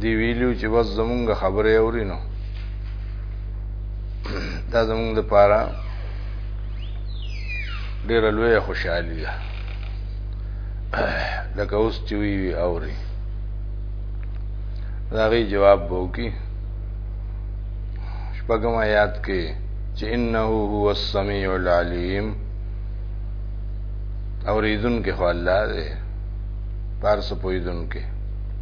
دی ویلو چې بس زمونږ خبره اوري نو دا زمونږ د پاره ډېر لوی خوشحالي ده لکه اوس چې وی وی اوري دا غي جواب وکي شپږم آیات کې چې انه هو السميع العليم اوریدون کې خو الله دی پارس پویدون کې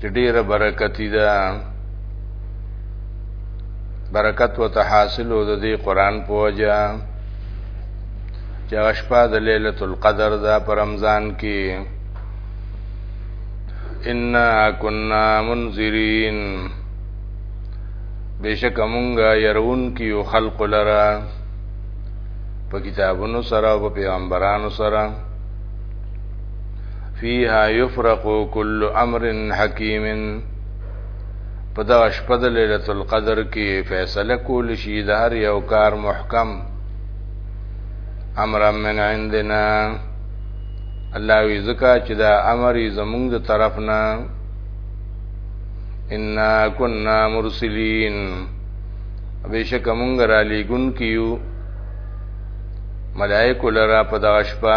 چې ډیره برکتی ده برکت وته حاصل و د دې قران په وجه چې شپه د ليله القدر ده په رمضان کې ان كنا منذرين بشک مونږه يرون کیو خلق لرا په کتابونو سره او په پیغمبرانو سره فيها يفرق كل امر حکیم په دا شپه د ليله القدر کې فیصله کول شي د هر یو کار محکم امر من عندنا الله وی زکا چې دا امر زمونږ د طرف نه ان كنا مرسلین بشک مونږ را لګون کیو ملائکه لرا په دا شپه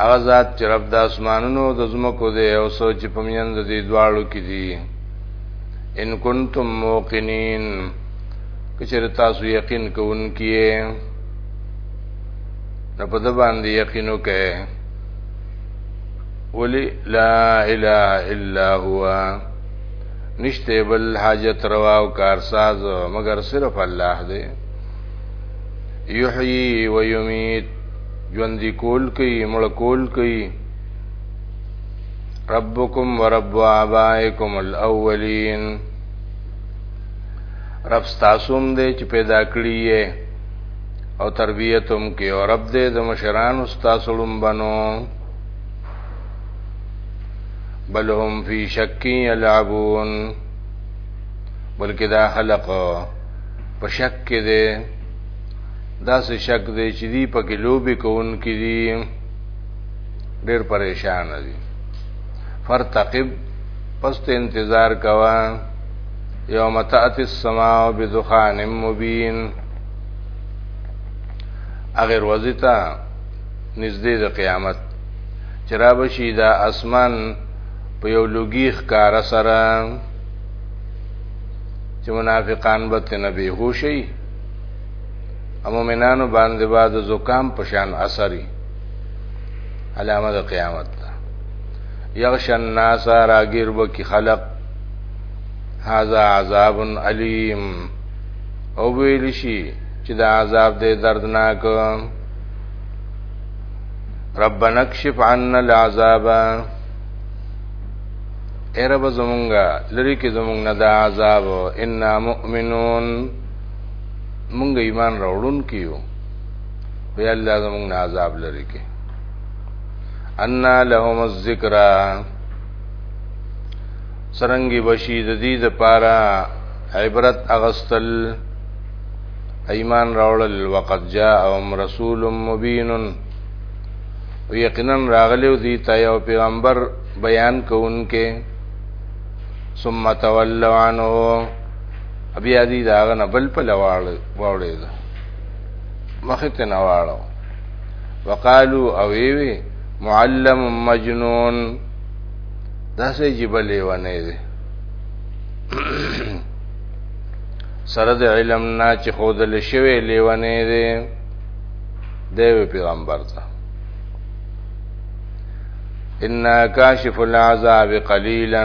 هغه ذات چې رب د اسمانونو د زمکو دی او سوچ په میند دی دواړو کې دي ان کنتم موقنین کچره تاسو یقین کوونکی نه په د باندې یقین وکئ ولی لا اله الا هو نشته بل حاجت روا او کارساز مگر صرف الله دی یحیی و یمیت ژوندی کول کوي مړ کول کوي ربکم ورب آبائکم الاولین رب ستاسوم دې چې پیدا کړی یې او تربیتوم کې او رب دې د مشرانو ستاسو لوم بنو بل هم فی شک یلعبون بلکې دا خلق په شک کې دي دا څه شک دی چې دی پکې لوبي کوونکې دي ډېر پریشان دي فرتقب پس ته انتظار کوا یوم تأتی السماء بدخان مبین اغیر وزیتا نزدې د قیامت چرابشی دا اسمان په یو لوګي ښکار سره چې منافقان به تنبیه شي امومنانو باندې با د زکام په شان اثرې علامه د قیامت ده یغش الناس راګیر وکي خلق هاذا عذاب علیم او ویل شي چې دا عذاب دې دردناک ربنا اكشف عنا العذاب اے رب زمونږه لری کې زمونږ نه دا عذاب ان مؤمنون مونږ ایمان راوړون کیو وی الله زمونږ نه عذاب لري کې ان لهم الذکر سرنګي بشي د دې د پاره عبرت اغستل ایمان راوړل وقد جاءهم رسول مبین یقینا راغلیو دی ته یو پیغمبر بیان کوونکې ثم تولوا عنه بیا دی دا هغه نه بل په لواړ واړې ده مخه ته نه واړو وقالو او وی معلم مجنون دا سه جبلې ونه دي سره د علم نه چې خودل شوی لیونه دي دیو پیغمبر ته ان کاشف العذاب قليلا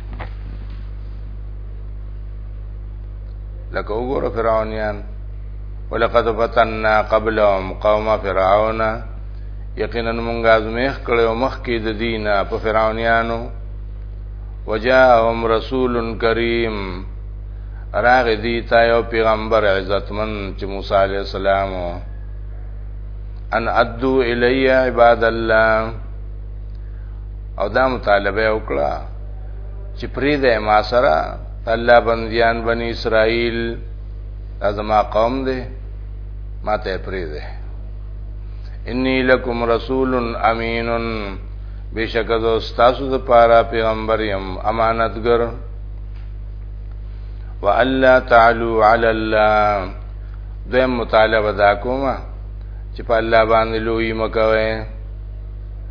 لکه وګوره فرعونیان ولقد فتننا قبلهم قوم فرعون یقینا مونږه ازمیخ کړو مخ کې د دینه په فرعونیانو وجاءهم رسول کریم راغ دی تا یو پیغمبر عزتمن چې موسی علی السلام ان ادو الی عباد الله او دا مطالبه وکړه چې پرې د ما سره الله بنديان بني اسرائيل ازما قوم دې ما ته پرې دې انی لکم رسول امین بشک از استاد د پاره پیغمبر يم امانتګر والا تعلو علی الله دیم مطالبه دا کومه چې په الله باندې لوی مکوئ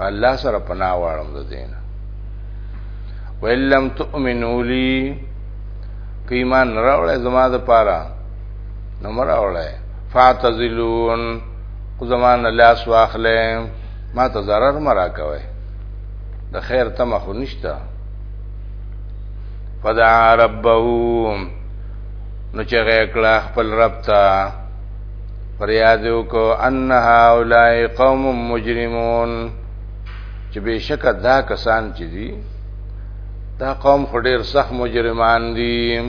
الله سره پناه واړم د دین ولم تؤمنو لی که ایمان راوړې زما د پاره نو مراوړې فاعتزلون کو زمان لاس واخلې ما ته zarar مرا کوي د خیر تم خو نشتا فدعا ربه نو چې غکړه خپل رب ته فریادو کو ان هؤلاء قوم مجرمون چې بشک دا کسان چې دي دا قوم خو ډیر سخت مجرمان دي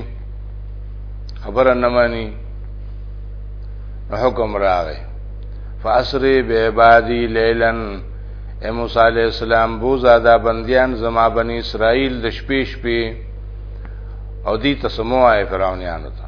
خبره نه مانی حکم راغی فاسری به عبادی لیلن اے موسی علیہ السلام بو زاده بندیان زما بنی اسرائیل د شپې شپې او دی تسمو آئے فراونیانو ته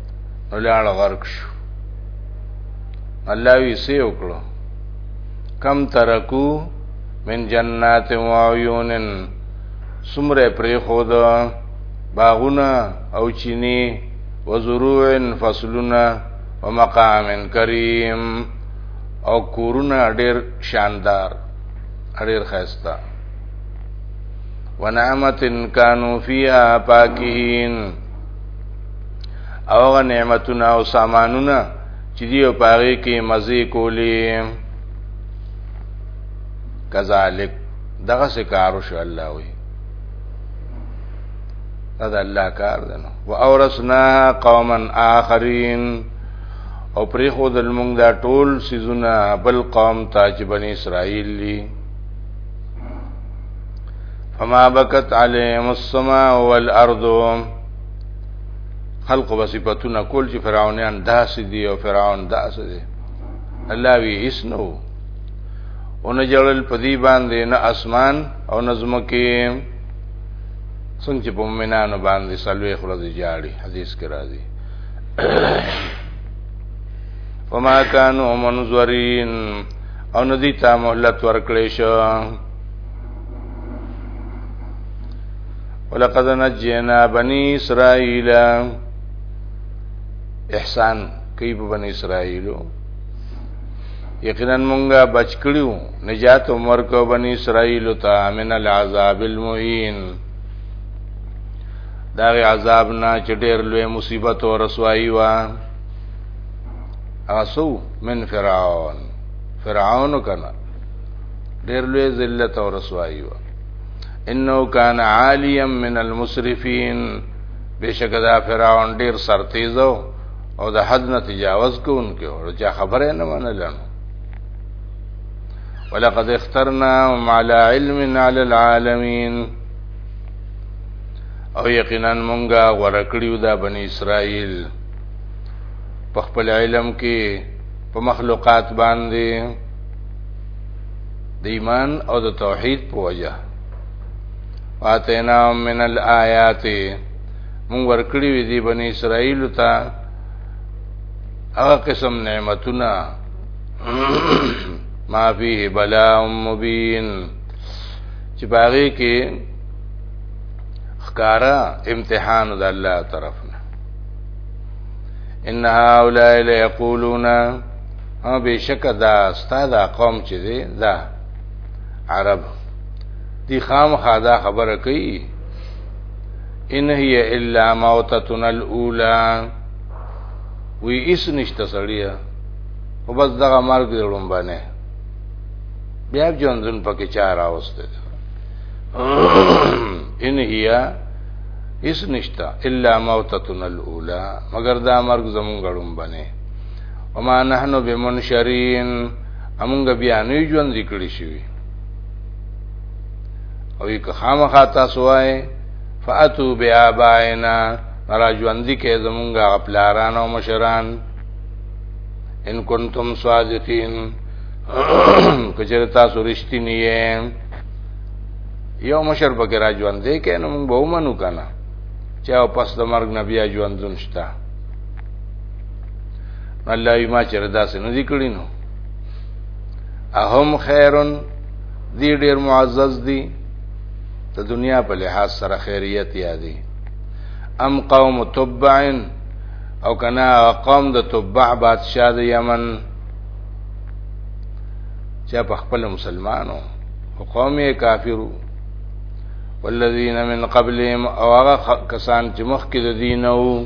نو لاړ غرق شو الله وی سی وکړو کم ترکو من جنات و عیونن سمره پری خود باغونه او چینی و زروع فصلونه و مقام کریم او کورونه ډیر شاندار ډیر خسته ونعمت کانو فیها پاکین او هغه نعمتونه او سامانونه چې دی او پاره کې مزي کولی کذالک دغه سکارو شو الله وی دا د الله کار ده نو واورثنا قوما اخرین او پرې خو د موږ دا ټول سيزونه بل قوم ته چې بني اسرائيل دي فما بكت عليهم السماء والارض خلق و صفاتونه کول چې فرعونیان داسې دي او فرعون داسې دي الله وی هیڅ نه وو اون جړل پدی باندې نه اسمان او نه زمکه څنګه چې په مؤمنانو باندې سلوي خلک جاړي حدیث کې راځي وما كانوا منذرين او ندی ته مهلت ورکړې شو ولقد نجینا بنی اسرائیل احسان کوي په بنی اسرائیلو یقینا مونږه بچ کړیو نجات عمر کو بنی اسرائیل ته من العذاب المهین دا عذاب نه چې ډېر لوی مصیبت او رسوایی و اسو من فرعون فرعون کنا ډېر لوی ذلت او رسوایی و انه کان عالیا من المسرفین بشک دا فرعون ډیر سرتیز او د حد نه تجاوز کوونکی او چا خبره نه منله ولقد اخترناهم على علم على العالمين او یقینا مونږه ورکړیو دا بنی اسرائیل په خپل علم کې په مخلوقات باندې د ایمان او د توحید په وجه واتینا من الآیات مون ورکړي وی دی بنی اسرائیل ته هغه قسم نعمتونه ما فيه بلاء مبين چې باغې کې خکارا امتحان د الله طرف نه ان هؤلاء ليقولون او بشک دا ستا دا قوم چې دی دا عرب دی خام خادا خبره کوي ان هي الا موتتنا الاولى وی اس نشته سړیا او بس دغه مرګ دی لومبانه بیا ژوندون پکې چار اوسته ان هي اس نشتا الا موتتنا الاولى مگر دا مرګ زمون غړوم بنه وما نحنو بمنشرین امونږ بیا نه ژوند ذکر شوی او یک خامخا تاسو وای فاتو بیا باینا را ژوند کې زمونږ خپلاران او مشران ان کنتم صادقین کچره تاسو رښتینی یې یو مشر پکې را ژوند دی کې نو موږ به ومنو کنه چې او پس د مرګ نبی ژوندون شته الله یې ما چر داسې نه دی کړی نو اهم خیرن دی ډیر معزز دی د دنیا په لحاظ سره خیریت یادی ام قوم تبعن او کنا قوم د تبع بادشاہ د یمن چې په خپل مسلمانو او قوم یې کافرو والذین من قبلهم او هغه کسان چې مخکې د دینو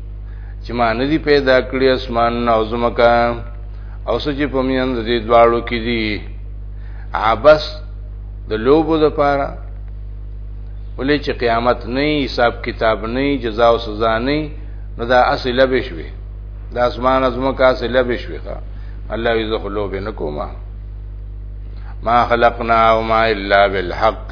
چې ما ندی پیدا کړی اسمان او زمکا او سچ په میند دې دواړو کې دي عبس د لوبو د پاره ولې چې قیامت نه حساب کتاب نه جزا او سزا نه نو دا اصل به شوي د اسمان از مکه اصل به شوي ښا الله یې زخلو به نکوما ما خلقنا وما الا بالحق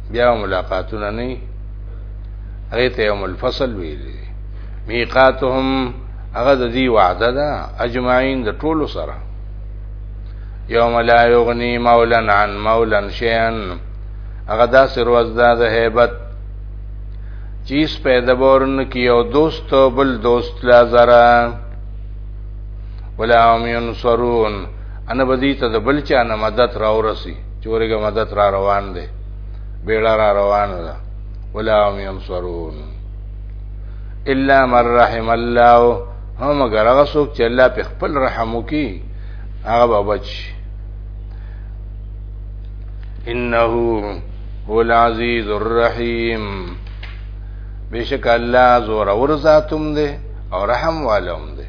بیا ملاقاتونه نه هغه ته یوم الفصل ویل میقاتهم هغه د دې وعده ده اجمعین د ټولو سره یوم لا یغنی مولا عن مولا شیئا هغه دا سروز ده د hebat چیز پیدا بورن کی او دوست بل دوست لا زرا ولا هم ينصرون انا بدی ته د بل چا نه مدد را ورسی چې ورګه مدد را روان دی بیړه را روان ده ولا هم ينصرون الا من رحم الله هم اگر هغه څوک چې الله په خپل رحم وکي هغه بچ انه هو العزیز الرحیم بشک الله زور اور ذاتم دے او رحم والم دے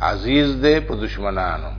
عزیز دے په دشمنانو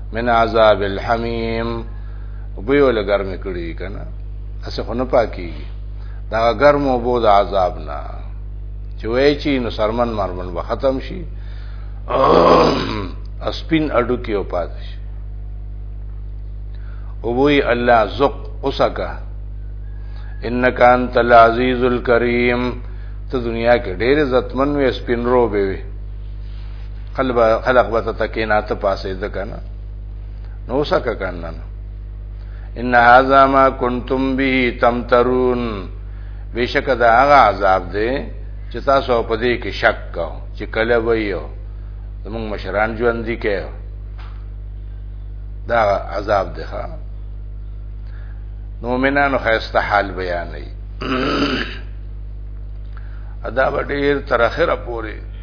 من عذاب الحمیم وبیو لګر مې کړی کنه اسه خو نه پاکي دا ګرمو بو د عذاب نه چې وای چی نو سرمن مرمن به ختم شي اسپین اډو کې او پات شي او وی الله زق اوسکا انک انت العزیز الکریم ته دنیا کې ډېر عزتمن وې سپین رو به وي قلب خلق به تکینا ته پاسې ده کنه نو سکه کنه ان هاذا ما کنتم به تمترون بشک دا هغه عذاب دی چې تاسو په دې کې شک کو چې کله وایو زموږ مشران ژوند دي کې دا عذاب دی ښا نو مینانو خیسته حال بیانې ادا ډیر تر اخره پورې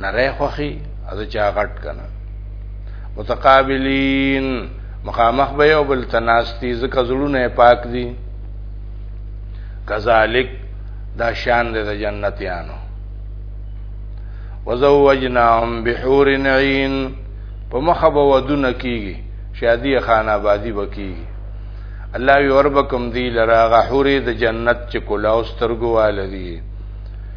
نره خوخي از چا غټ کنه متقابلین مخامخ به یو بل تناستی زکه زړونه پاک دي کذالک دا شان د جنتیانو وزوجناهم بحور عین په مخه به ودونه کیږي شادی خان آبادی بکیږي الله یو ربکم دی لراغه حورې د جنت چې کولاو سترګو والدی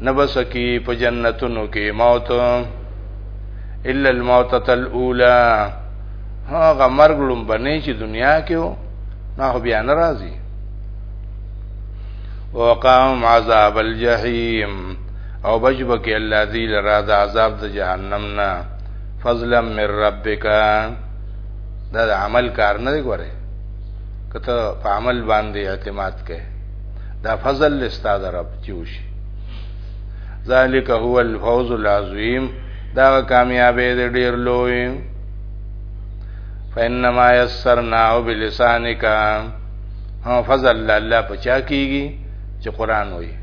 نبسکی په جنتونو کې موت الا الموتۃ الاولى هغه مرګ لومبنه چې دنیا کې و نه بیا ناراضي وقام عذاب الجحیم او بجبک الذی لرا د عذاب د جهنم نه فضلا من ربک دا عمل کار نه دی ګوره کته په عمل باندې اعتماد کړي دا فضل لستاد رب چوشي ذالک هو الفوز العظیم دا کامیابی دې ډیر لوی فینما یسرنا بلسانک او فضل الله پچا کیږي چې قران وایي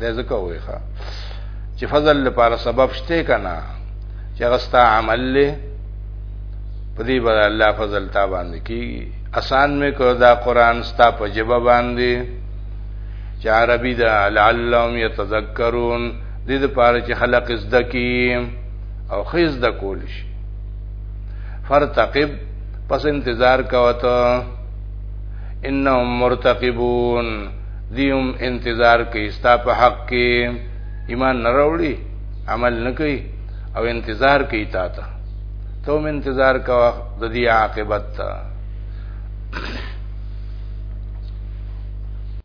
دا ځکه وایي ښا چې فضل لپاره سبب شته کنه چې غستا عمل له پدی بر الله فضل تا باندې کیږي اسان مې کړ دا قران ستا په جبه باندې چې عربي ده لعلهم يتذكرون دې لپاره چې خلق زده کی او خیز د کول شي فرتقب پس انتظار کوته انهم مرتقبون دیوم انتظار کوي ستا په حق کې ایمان نه راوړي عمل نه کوي او انتظار کوي تا ته ته هم انتظار کوه د دې عاقبت ته